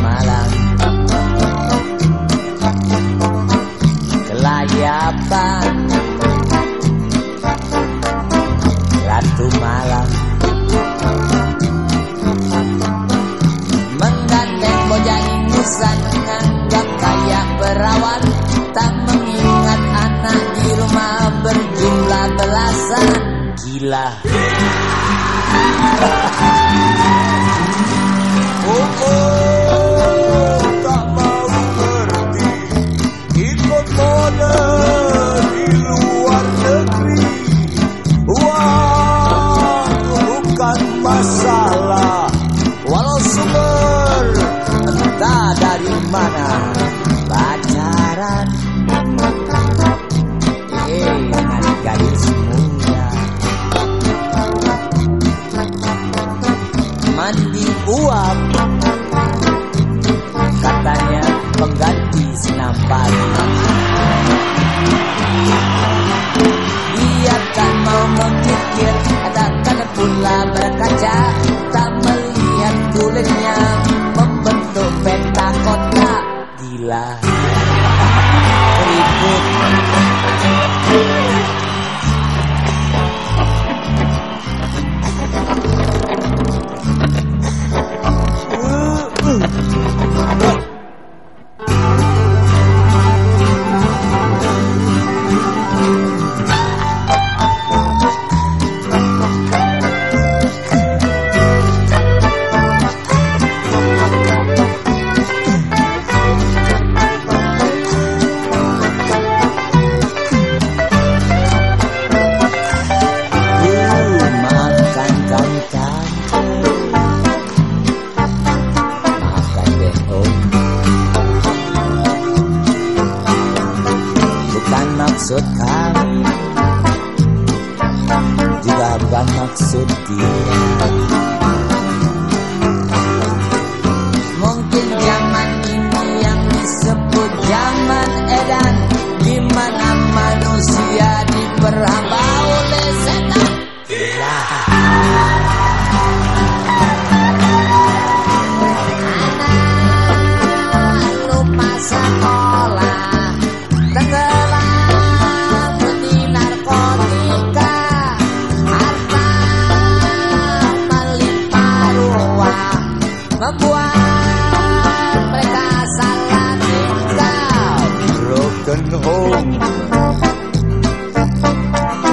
malam. Kelayapan. Ratu malam. Menggandeng bocah ingusan Menganggap kayak perawan. Tak mengingat anak di rumah berjumlah belasan. Gila. Oh, oh, masalah. Walau sumber entah dari mana Gila Ribut maksud kami Juga bukan maksud dia. Mungkin zaman ini yang disebut zaman membuat mereka salah tingkah broken home.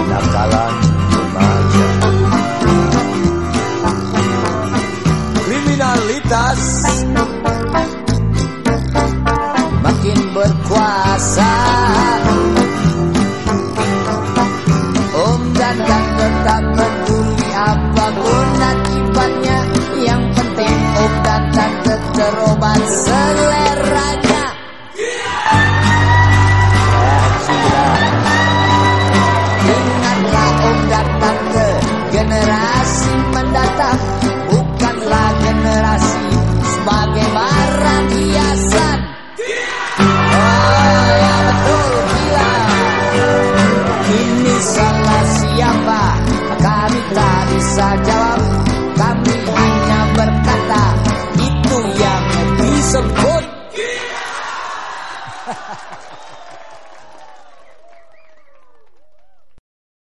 Nakalan remaja kriminalitas. Makin berkuasa. सब बोल